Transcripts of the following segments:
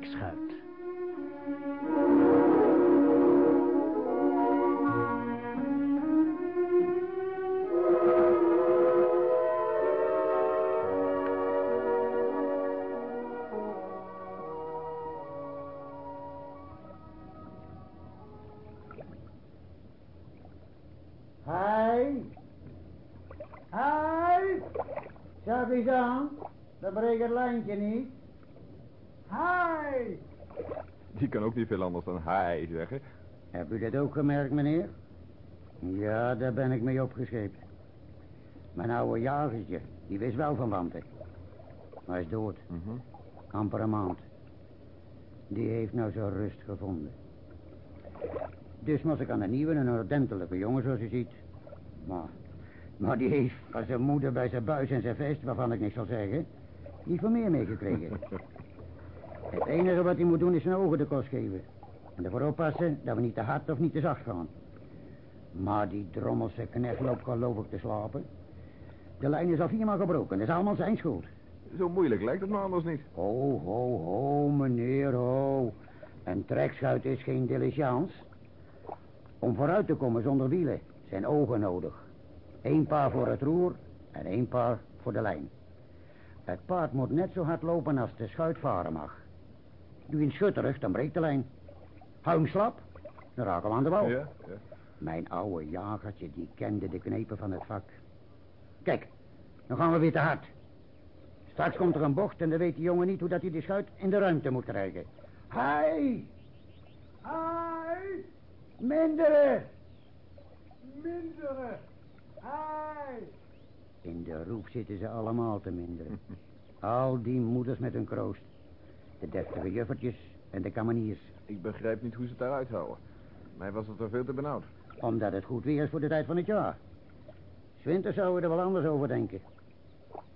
Trekschuit. Die kan ook niet veel anders dan hij zeggen. Heb u dat ook gemerkt, meneer? Ja, daar ben ik mee opgescheept. Mijn oude jagertje, die wist wel van wanten. Hij is dood. Amper een maand. Die heeft nou zo rust gevonden. Dus moest ik aan een nieuwe, een ordentelijke jongen, zoals u ziet. Maar, maar die heeft van zijn moeder bij zijn buis en zijn vest, waarvan ik niks zal zeggen, niet veel meer meegekregen. Het enige wat hij moet doen is zijn ogen de kost geven. En ervoor oppassen dat we niet te hard of niet te zacht gaan. Maar die drommelse knecht loopt geloof ik te slapen. De lijn is al viermaal gebroken, dat is allemaal zijn schuld. Zo moeilijk lijkt het me anders niet. Ho, ho, ho, meneer, ho. Een trekschuit is geen diligence. Om vooruit te komen zonder wielen zijn ogen nodig. Eén paar voor het roer en één paar voor de lijn. Het paard moet net zo hard lopen als de schuit varen mag. Doe je een schutterig, dan breekt de lijn. Hou hem slap, dan raken we aan de bal. Ja, ja. Mijn oude jagertje, die kende de knepen van het vak. Kijk, dan gaan we weer te hard. Straks komt er een bocht en dan weet die jongen niet hoe dat hij de schuit in de ruimte moet krijgen. Hij! Hij! Minderen! Minderen! Hij! In de roep zitten ze allemaal te minderen. Al die moeders met hun kroost. De deftige juffertjes en de kameniers. Ik begrijp niet hoe ze het daaruit houden. Mij was het er veel te benauwd. Omdat het goed weer is voor de tijd van het jaar. Zwinter zouden we er wel anders over denken.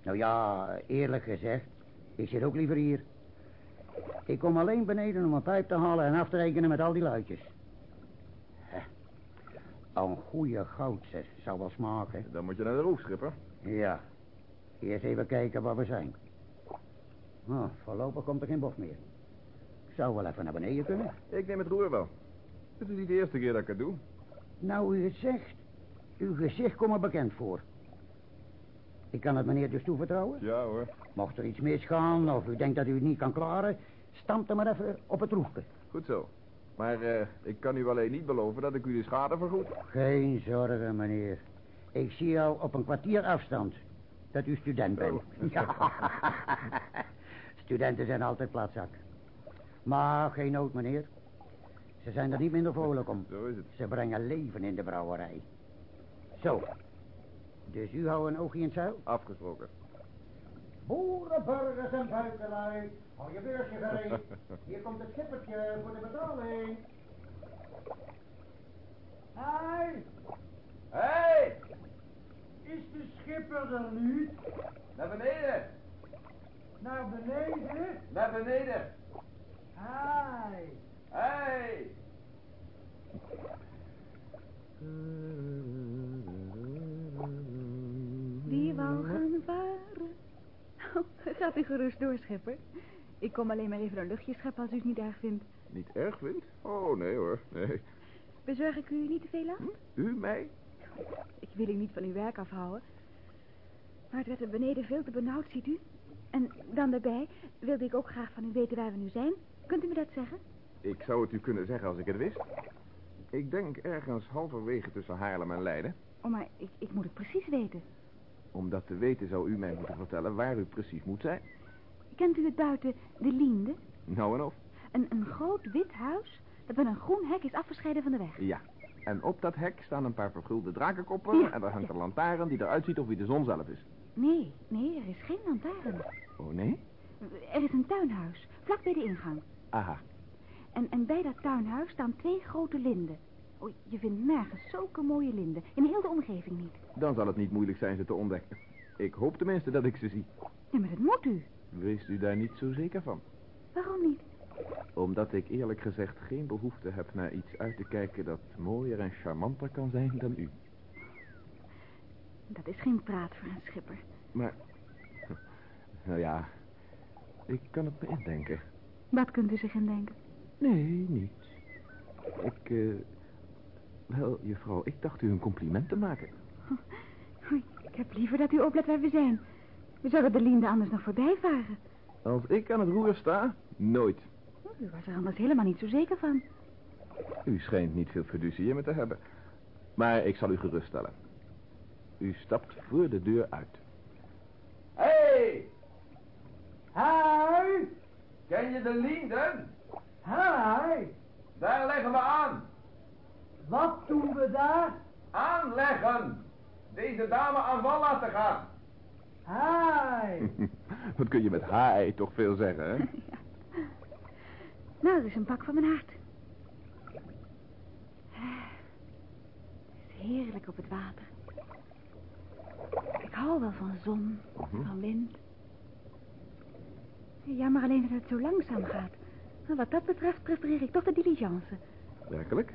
Nou ja, eerlijk gezegd, ik zit ook liever hier. Ik kom alleen beneden om een pijp te halen en af te rekenen met al die luidjes. Hè. Een goede goudses zou wel smaken. Dan moet je naar de roefschipper. Ja. Eerst even kijken waar we zijn. Oh, voorlopig komt er geen bocht meer. Ik zou wel even naar beneden kunnen. Ik neem het roer wel. Het is niet de eerste keer dat ik het doe. Nou, u het zegt. Uw gezicht komt me bekend voor. Ik kan het meneer dus toevertrouwen? Ja hoor. Mocht er iets misgaan of u denkt dat u het niet kan klaren... stamp er maar even op het roefje. Goed zo. Maar eh, ik kan u alleen niet beloven dat ik u de schade vergoed. Geen zorgen, meneer. Ik zie al op een kwartier afstand dat u student bent. Oh. Ja. Studenten zijn altijd platzak. Maar geen nood, meneer. Ze zijn er niet minder vrolijk om. Zo is het. Ze brengen leven in de brouwerij. Zo. Dus u houdt een oogje in het zuil? Afgesproken. Boeren, burgers en buitenlui. Hou je beursje gereed. Hier komt het schippertje voor de betaling. Hij, Hey! is de schipper er nu? Naar beneden! Naar beneden? Naar beneden! Hij. Hey! Die wou gaan varen. Oh, gaat u gerust door, schipper. Ik kom alleen maar even een luchtje scheppen als u het niet erg vindt. Niet erg vindt? Oh, nee hoor. Nee. Bezorg ik u niet te veel aan? Hm? U mij? Ik wil u niet van uw werk afhouden. Maar het werd er beneden veel te benauwd, ziet u. En dan daarbij wilde ik ook graag van u weten waar we nu zijn. Kunt u me dat zeggen? Ik zou het u kunnen zeggen als ik het wist. Ik denk ergens halverwege tussen Haarlem en Leiden. Oh, maar ik, ik moet het precies weten. Om dat te weten zou u mij moeten vertellen waar u precies moet zijn. Kent u het buiten de Liende? Nou en of? Een, een groot wit huis dat met een groen hek is afgescheiden van de weg. Ja. En op dat hek staan een paar vergulde drakenkoppen... Ja. en daar hangt een lantaarn die eruit ziet of wie de zon zelf is. Nee, nee, er is geen lantaarn. Oh, nee? Er is een tuinhuis, vlak bij de ingang. Aha. En, en bij dat tuinhuis staan twee grote linden. Oh, je vindt nergens zulke mooie linden. In heel de omgeving niet. Dan zal het niet moeilijk zijn ze te ontdekken. Ik hoop tenminste dat ik ze zie. Ja, maar dat moet u. Wees u daar niet zo zeker van. Waarom niet? Omdat ik eerlijk gezegd geen behoefte heb naar iets uit te kijken dat mooier en charmanter kan zijn dan u. Dat is geen praat voor een schipper. Maar, nou ja, ik kan het me indenken. Wat kunt u zich indenken? Nee, niets. Ik, eh... Wel, juffrouw, ik dacht u een compliment te maken. Oei, ik heb liever dat u oplet waar we zijn. We zouden de Linde anders nog voorbij varen. Als ik aan het roer sta, nooit. U was er anders helemaal niet zo zeker van. U schijnt niet veel fiducie in me te hebben. Maar ik zal u geruststellen. U stapt voor de deur uit. Hey! Hi! Ken je de Linden? Hi! Daar leggen we aan. Wat doen we daar? Aanleggen. Deze dame aan wal laten gaan. Hi! Wat kun je met haai toch veel zeggen, hè? Nou, dat is een pak van mijn hart. Het is heerlijk op het water. Ik hou wel van zon, Mhm. van wind. Jammer alleen dat het zo langzaam gaat. Maar wat dat betreft prefereer ik toch de diligence. Werkelijk?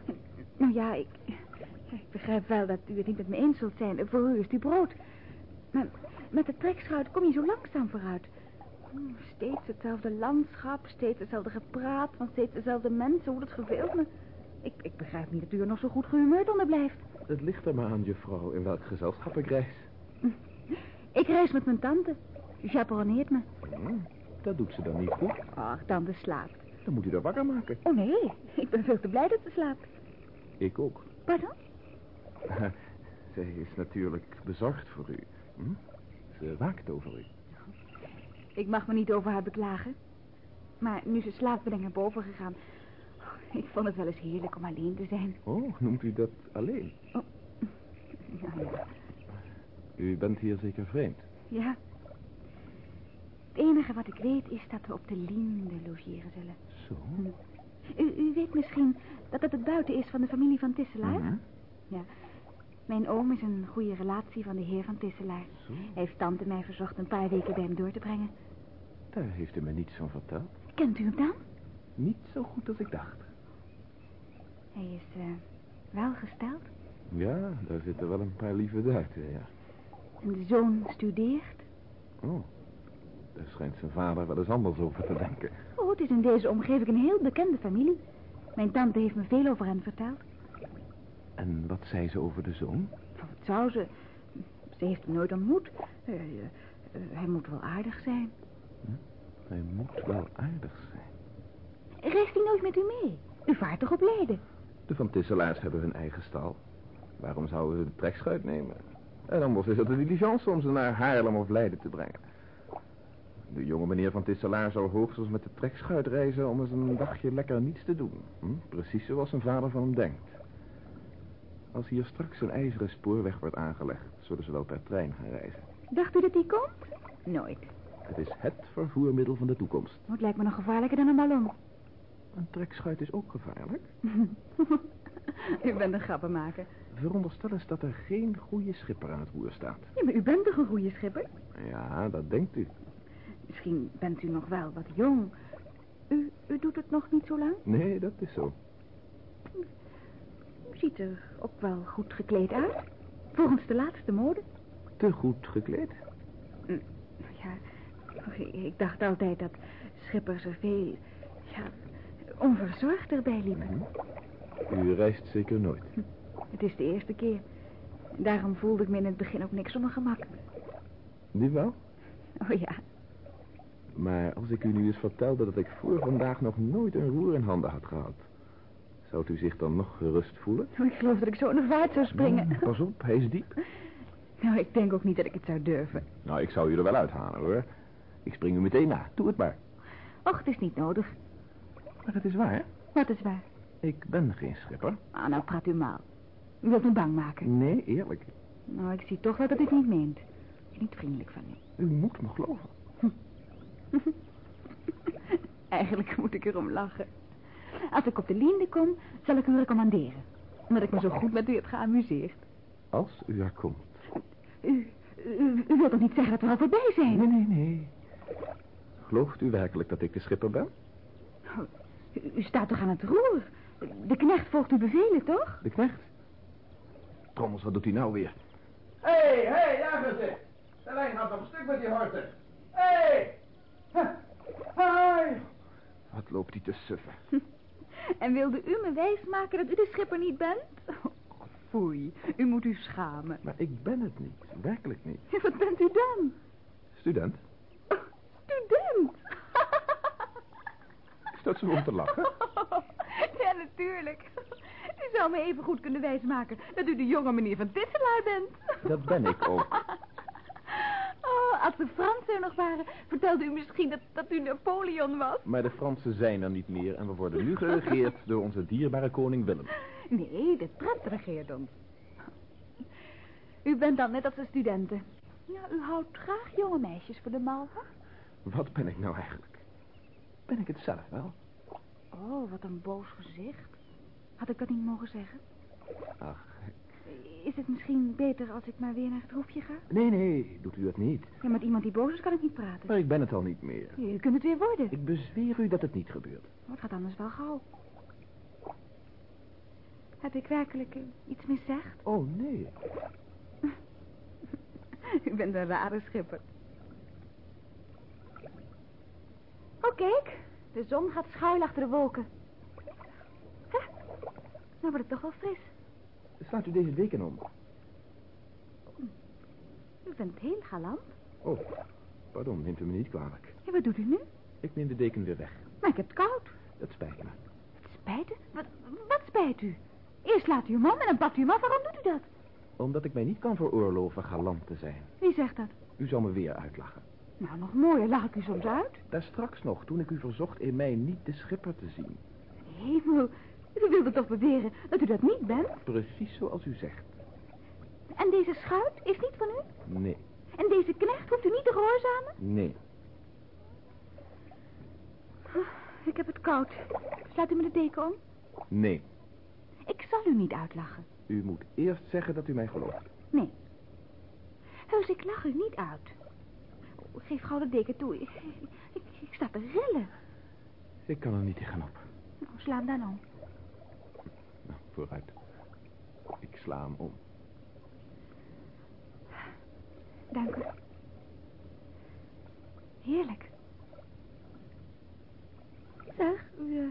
Nou ja, ik, ik begrijp wel dat u het niet met me eens zult zijn. Voor u is het brood. Maar met de trekschuit kom je zo langzaam vooruit. Hmm, Steeds hetzelfde landschap, steeds hetzelfde gepraat van steeds dezelfde mensen. Hoe dat verveelt me. Ik, ik begrijp niet dat u er nog zo goed gehumeurd onder blijft. Het ligt er maar aan, juffrouw, in welk gezelschap ik reis. Ik reis met mijn tante. Ze chaperoneert me. Hm, dat doet ze dan niet goed. Ach, tante slaapt. Dan moet u haar wakker maken. Oh nee, ik ben veel te blij dat ze slaapt. Ik ook. Pardon? Zij is natuurlijk bezorgd voor u. Hm? Ze waakt over u. Ik mag me niet over haar beklagen. Maar nu ze slaapt ben ik naar boven gegaan. Ik vond het wel eens heerlijk om alleen te zijn. Oh, noemt u dat alleen? Nou ja, U bent hier zeker vreemd. ja. Het enige wat ik weet is dat we op de Linde logeren zullen. Zo. U, u weet misschien dat het het buiten is van de familie van Tisselaar? Mhm. Ja. Mijn oom is een goede relatie van de heer van Tisselaar. Zo. Hij heeft tante mij verzocht een paar weken bij hem door te brengen. Daar heeft u me niets van verteld. Kent u hem dan? Niet zo goed als ik dacht. Hij is eh, wel gesteld. Ja, daar zitten wel een paar lieve duiten, ja. En de zoon studeert. Oh, daar schijnt zijn vader wel eens anders over te denken. Oh, het is in deze omgeving een heel bekende familie. Mijn tante heeft me veel over hen verteld. En wat zei ze over de zoon? Wat zou ze? Ze heeft hem nooit ontmoet. Eh, hij moet wel aardig zijn. Hij moet wel aardig zijn. Reist hij nooit met u mee? U vaart toch op Leiden? De Van Tisselaars hebben hun eigen stal. Waarom zouden ze de trekschuit nemen? En anders is het de diligence om ze naar Haarlem of Leiden te brengen. De jonge meneer Van Tisselaar zou hoogstens met de trekschuit reizen om eens een dagje lekker niets te doen. Hm? Precies zoals zijn vader van hem denkt. Als hier straks een ijzeren spoorweg wordt aangelegd, zullen ze wel per trein gaan reizen. Dacht u dat hij komt? Nooit. Het is het vervoermiddel van de toekomst. Oh, Het lijkt me nog gevaarlijker dan een ballon. Een trekschuit is ook gevaarlijk. u bent een grappenmaker. Veronderstel eens dat er geen goede schipper aan het roer staat. Ja, maar u bent toch een goede schipper? Ja, dat denkt u. Misschien bent u nog wel wat jong. U, u doet het nog niet zo lang? Nee, dat is zo. U ziet er ook wel goed gekleed uit. Volgens de laatste mode. Te goed gekleed. Ja, ik dacht altijd dat schippers er veel, ja, onverzorgd erbij liepen. U reist zeker nooit. Het is de eerste keer. Daarom voelde ik me in het begin ook niks op mijn gemak. Nu wel? Oh ja, Maar als ik u nu eens vertelde dat ik voor vandaag nog nooit een roer in handen had gehad... zou u zich dan nog gerust voelen? oh, ik geloof dat ik zo in de vaart zou springen. Ja, pas op, hij is diep. Nou, ik denk ook niet dat ik het zou durven. Nou, ik zou u er wel uithalen, hoor. Ik spring u meteen na. Doe het maar. Och, het is niet nodig. Maar het is waar. Wat is waar? Ik ben geen schipper. Ah, nou praat u maal. U wilt me bang maken. Nee, eerlijk. Nou, ik zie toch wel dat u het niet meent. Niet vriendelijk van u. U moet me geloven. Eigenlijk moet ik erom lachen. Als ik op de Linde kom, zal ik u recommanderen. Omdat ik me zo goed met u heb geamuseerd. Als u er komt. U, u, u wilt toch niet zeggen dat we al voorbij zijn? Nee, nee, nee. Gelooft u werkelijk dat ik de schipper ben? U, u staat toch aan het roer? De knecht volgt uw bevelen, toch? De knecht? Trommels, wat doet hij nou weer? Hé, hey, hé, hey, jagen ze. De lijn gaat op stuk met die horten. Hé! Hey! Hi! Wat loopt hij te suffen. En wilde u me wijsmaken dat u de schipper niet bent? Oh, foei, u moet u schamen. Maar ik ben het niet. Werkelijk niet. Wat bent u dan? Student. Stoot zo om te lachen. Ja, natuurlijk. U zou me even goed kunnen wijsmaken dat u de jonge meneer van Tisselaar bent. Dat ben ik ook. Oh, als de Fransen er nog waren, vertelde u misschien dat, dat u Napoleon was. Maar de Fransen zijn er niet meer en we worden nu geregeerd door onze dierbare koning Willem. Nee, de pret regeert ons. U bent dan net als de studenten. Ja, u houdt graag jonge meisjes voor de mal, hè? Wat ben ik nou eigenlijk? Ben ik het zelf wel? Oh, wat een boos gezicht. Had ik dat niet mogen zeggen? Ach, Is het misschien beter als ik maar weer naar het hoefje ga? nee, nee, doet u dat niet. Ja, met iemand die boos is kan ik niet praten. Maar ik ben het al niet meer. U kunt het weer worden. Ik bezweer u dat het niet gebeurt. Maar het gaat anders wel gauw. Heb ik werkelijk eh, iets miszegd? Oh, nee. U bent een rare schipper. Oh, kijk. De zon gaat schuil achter de wolken. Hè? Nou wordt het toch wel fris. Slaat u deze deken om? U bent heel galant. Oh, pardon, neemt u me niet kwalijk. En wat doet u nu? Ik neem de deken weer weg. Maar ik heb het koud. Dat spijt me. Het spijt u? Wat, wat spijt u? Eerst laat u hem om en dan pakt u hem af. Waarom doet u dat? Omdat ik mij niet kan veroorloven galant te zijn. Wie zegt dat? U zal me weer uitlachen. Nou, nog mooier lach ik u soms uit. Daar straks nog, toen ik u verzocht in mij niet de schipper te zien. Hemel, u wilde toch beweren dat u dat niet bent? Precies zoals u zegt. En deze schuit is niet van u? Nee, En deze knecht hoeft u niet te gehoorzamen? nee. Ik heb het koud. Sluit u me de deken om? Nee. Ik zal u niet uitlachen. U moet eerst zeggen dat u mij gelooft. Nee. Heus, ik lach u niet uit. Geef gauw de deken toe. Ik, ik, ik sta te rillen. Ik kan er niet tegenop. Nou, sla hem dan om. Nou, vooruit. Ik sla hem om. Dank u. Heerlijk. Zeg, u, eh,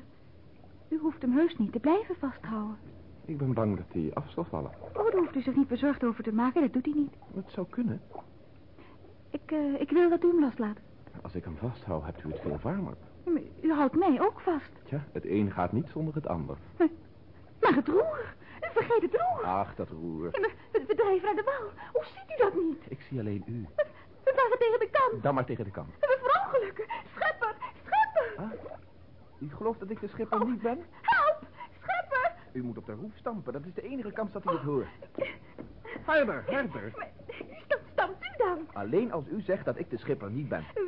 u hoeft hem heus niet te blijven vasthouden. Ik ben bang dat hij af zal vallen. Oh, daar hoeft u zich niet bezorgd over te maken. Dat doet hij niet. Het zou kunnen. Ik, eh, ik wil dat u hem loslaat. Als ik hem vasthoud, hebt u het veel warmer. Maar U houdt mij ook vast. Tja, het een gaat niet zonder het ander. Maar het roer. Vergeet het roer. Ach, dat roer. We, we drijven naar de wal. Hoe ziet u dat niet? Ik zie alleen u. We, we tegen de kant. Dan maar tegen de kant. We verongelukken. Schepper, schepper. Ah, u gelooft dat ik de schipper niet ben? Help, schepper. U moet op de roef stampen. Dat is de enige kans dat u het hoort. Harder, harder. Maar, stam, stamt u dan? Alleen als u zegt dat ik de schipper niet ben. U,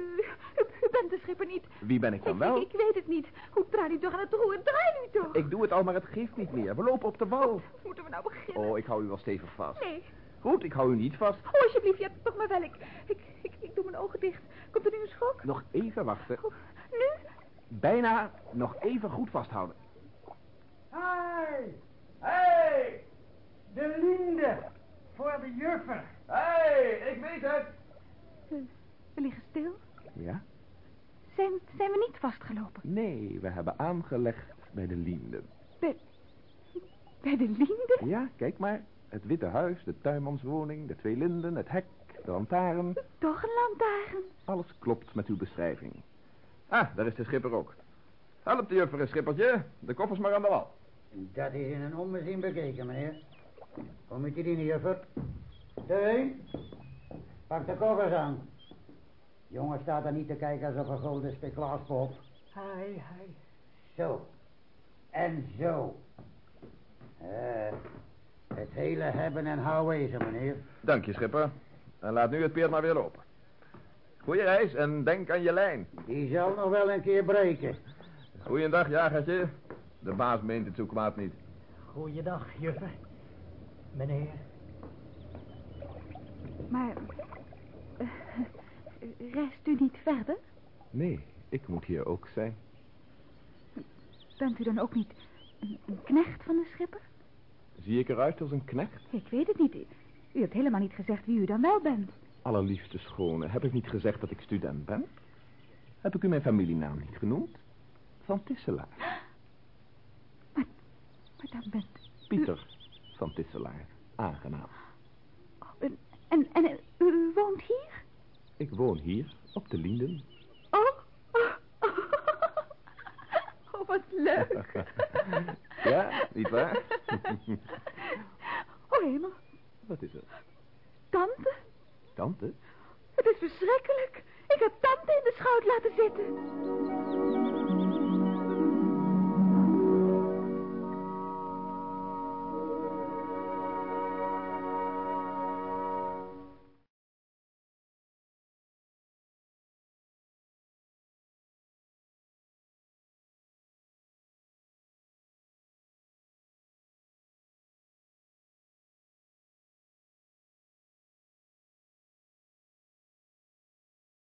bent de schipper niet. Wie ben ik dan wel? ik, ik weet het niet. Hoe draait u toch aan het roer? Draai u toch? Ik doe het al, maar het geeft niet meer. We lopen op de wal. Moeten we nou beginnen? Oh, ik hou u wel stevig vast. Nee. Goed, ik hou u niet vast. Oh, alsjeblieft, ja, toch maar wel. Ik, ik, ik, ik doe mijn ogen dicht. Komt er nu een schok? Nog even wachten. Oh, nu? Bijna nog even goed vasthouden. Hey, Hey! de linde voor de juffer. Hey, ik weet het. We, we liggen stil. Ja? Zijn, zijn we niet vastgelopen? Nee, we hebben aangelegd bij de Lienden. Bij, bij de linde? Ja, kijk maar. Het witte huis, de tuinmanswoning, de twee linden, het hek, de lantaarn. Toch een lantaarn. Alles klopt met uw beschrijving. Ah, daar is de schipper ook. Help de juffer, schippertje. De koffers maar aan de wal. Dat is in een ommezien bekeken, meneer. Kom met je dienen, juffer. Teun, pak de koffers aan. Jongen staat er niet te kijken alsof een gulden speclaaspop. Hai, hai. Zo. En zo. Eh, het hele hebben en houden is er, meneer. Dank je, schipper. En laat nu het peert maar weer lopen. Goeie reis en denk aan je lijn. Die zal nog wel een keer breken. Goeiedag, jagertje. De baas meent het zo kwaad niet. Goeiedag, juffer. Meneer. Maar, reist u niet verder? Nee, ik moet hier ook zijn. Bent u dan ook niet een, een knecht van de schipper? Zie ik eruit als een knecht? Ik weet het niet. U hebt helemaal niet gezegd wie u dan wel bent. Allerliefste schone, heb ik niet gezegd dat ik student ben? Heb ik u mijn familienaam niet genoemd? van Tisselaar. Maar dan bent... Pieter van Tisselaar. Aangenaam. Oh, en, en, en u woont hier? Ik woon hier, op de Linden. Oh. Oh, wat leuk. ja, niet waar? Oh, hemel. Wat is er? Tante? Tante? Het is verschrikkelijk. Ik heb tante in de schoot laten zitten.